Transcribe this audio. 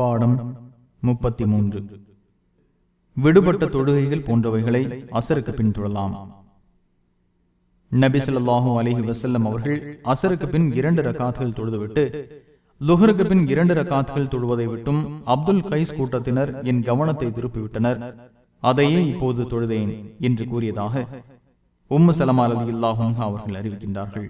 பாடம் முப்பத்தி மூன்று விடுபட்ட தொழுகைகள் போன்றவைகளை அசருக்கு பின்தொழலாம் நபி ஸல்லல்லாஹு அலைஹி வஸல்லம் அவர்கள் அசருக்கு பின் இரண்டு ரக்காத்துகள் தொழுதுவிட்டு லுஹருக்கு பின் இரண்டு ரக்காத்துகள் தொழுவதை விட்டும் அப்துல் கைஸ் கூட்டத்தினர் என் கவனத்தை திருப்பிவிட்டனர். அதையே இப்போது தொழுதேன் என்று கூறியதாக உம்மு சலமாலதி இல்லாஹும் அவர்கள் அறிவிக்கின்றார்கள்.